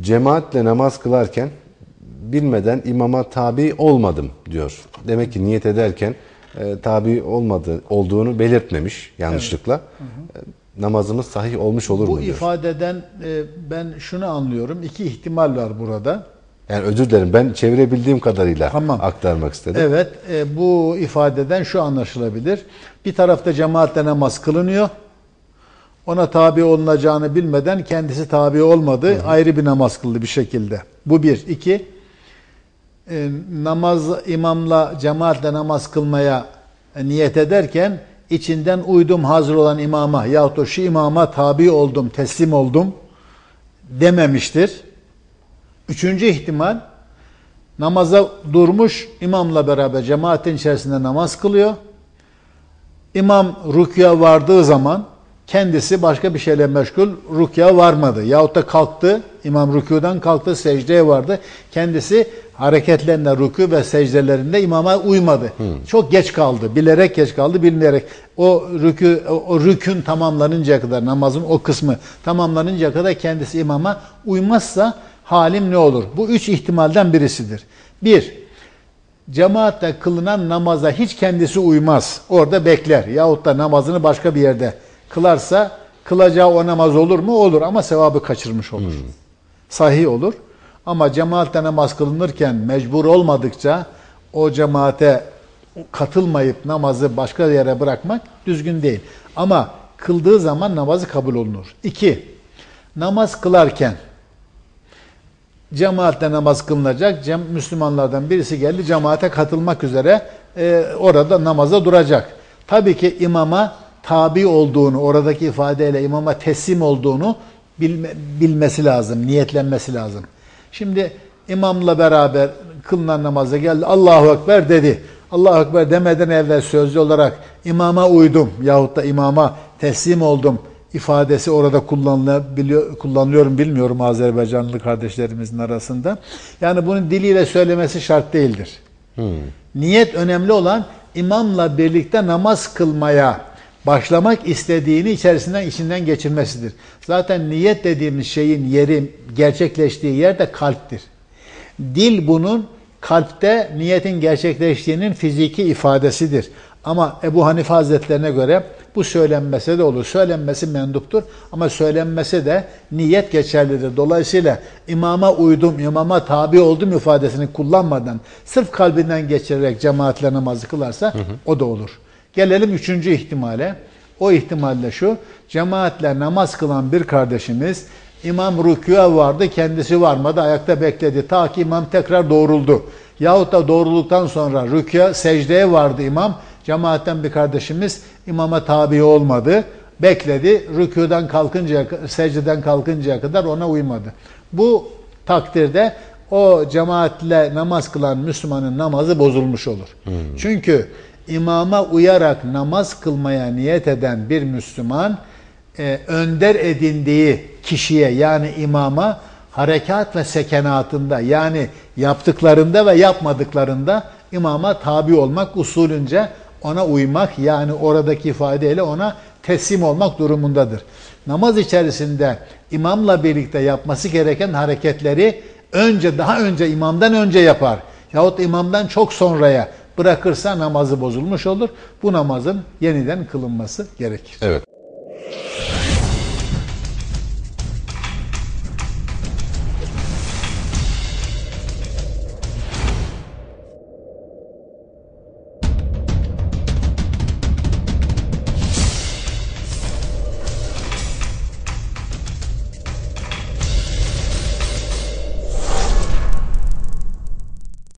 Cemaatle namaz kılarken bilmeden imama tabi olmadım diyor. Demek ki niyet ederken e, tabi olmadı olduğunu belirtmemiş yanlışlıkla. E, namazımız sahih olmuş olur Bu mu diyor. ifadeden e, ben şunu anlıyorum. İki ihtimal var burada. Yani özür dilerim ben çevirebildiğim kadarıyla Tamam. aktarmak istedim. Evet, e, bu ifadeden şu anlaşılabilir. Bir tarafta cemaatle namaz kılınıyor. Ona tabi olunacağını bilmeden kendisi tabi olmadı. Ayrı bir namaz kıldı bir şekilde. Bu bir. İki, e, namaz imamla cemaatle namaz kılmaya e, niyet ederken içinden uydum hazır olan imama yahut da şu imama tabi oldum, teslim oldum dememiştir. Üçüncü ihtimal namaza durmuş imamla beraber cemaatin içerisinde namaz kılıyor. İmam rükya vardığı zaman kendisi başka bir şeyle meşgul rükya varmadı. Yahut da kalktı, imam rükûdan kalktı, secdeye vardı. Kendisi hareketlerinde, rükû ve secdelerinde imama uymadı. Çok geç kaldı, bilerek geç kaldı, bilmeyerek. O rükû, o, o rükün tamamlanıncaya kadar, namazın o kısmı tamamlanıncaya kadar kendisi imama uymazsa halim ne olur? Bu üç ihtimalden birisidir. Bir, cemaatle kılınan namaza hiç kendisi uymaz. Orada bekler. Yahut da namazını başka bir yerde kılarsa kılacağı o namaz olur mu? Olur ama sevabı kaçırmış olur. Sahih olur. Ama cemaatle namaz kılınırken mecbur olmadıkça o cemaate katılmayıp namazı başka yere bırakmak düzgün değil. Ama kıldığı zaman namazı kabul olunur. İki, namaz kılarken cemaatle namaz kılınacak. Cem, Müslümanlardan birisi geldi cemaate katılmak üzere e, orada namaza duracak. Tabii ki imama tabi olduğunu, oradaki ifadeyle imama teslim olduğunu bilme, bilmesi lazım, niyetlenmesi lazım. Şimdi imamla beraber kılınan namaza geldi. Allahu Ekber dedi. Allahu Ekber demeden evvel sözlü olarak imama uydum yahut da imama teslim oldum ifadesi orada kullanılabiliyor, kullanılıyorum bilmiyorum Azerbaycanlı kardeşlerimizin arasında. Yani bunu diliyle söylemesi şart değildir. Niyet önemli olan imamla birlikte namaz kılmaya başlamak istediğini içerisinden içinden geçirmesidir. Zaten niyet dediğimiz şeyin yeri gerçekleştiği yer de kalptir. Dil bunun kalpte niyetin gerçekleştiğinin fiziki ifadesidir. Ama Ebu Hanife Hazretlerine göre bu söylenmese de olur. Söylenmesi menduptur ama söylenmese de niyet geçerlidir. Dolayısıyla imama uydum, imama tabi oldum ifadesini kullanmadan sırf kalbinden geçirerek cemaatle namazı kılarsa hı hı. o da olur. Gelelim üçüncü ihtimale. O ihtimalle şu, cemaatle namaz kılan bir kardeşimiz imam rükûa vardı, kendisi varmadı, ayakta bekledi. Ta ki imam tekrar doğruldu. Yahut da doğrulduktan sonra rükûa, secdeye vardı imam. Cemaatten bir kardeşimiz imama tabi olmadı. Bekledi. Rükûdan kalkıncaya, secdeden kalkıncaya kadar ona uymadı. Bu takdirde o cemaatle namaz kılan Müslümanın namazı bozulmuş olur. Hmm. Çünkü imama uyarak namaz kılmaya niyet eden bir Müslüman e, önder edindiği kişiye yani imama harekat ve sekenatında yani yaptıklarında ve yapmadıklarında imama tabi olmak usulünce ona uymak yani oradaki ifadeyle ona teslim olmak durumundadır. Namaz içerisinde imamla birlikte yapması gereken hareketleri önce daha önce imamdan önce yapar. Yahut imamdan çok sonraya bırakırsa namazı bozulmuş olur. Bu namazın yeniden kılınması gerekir. Evet.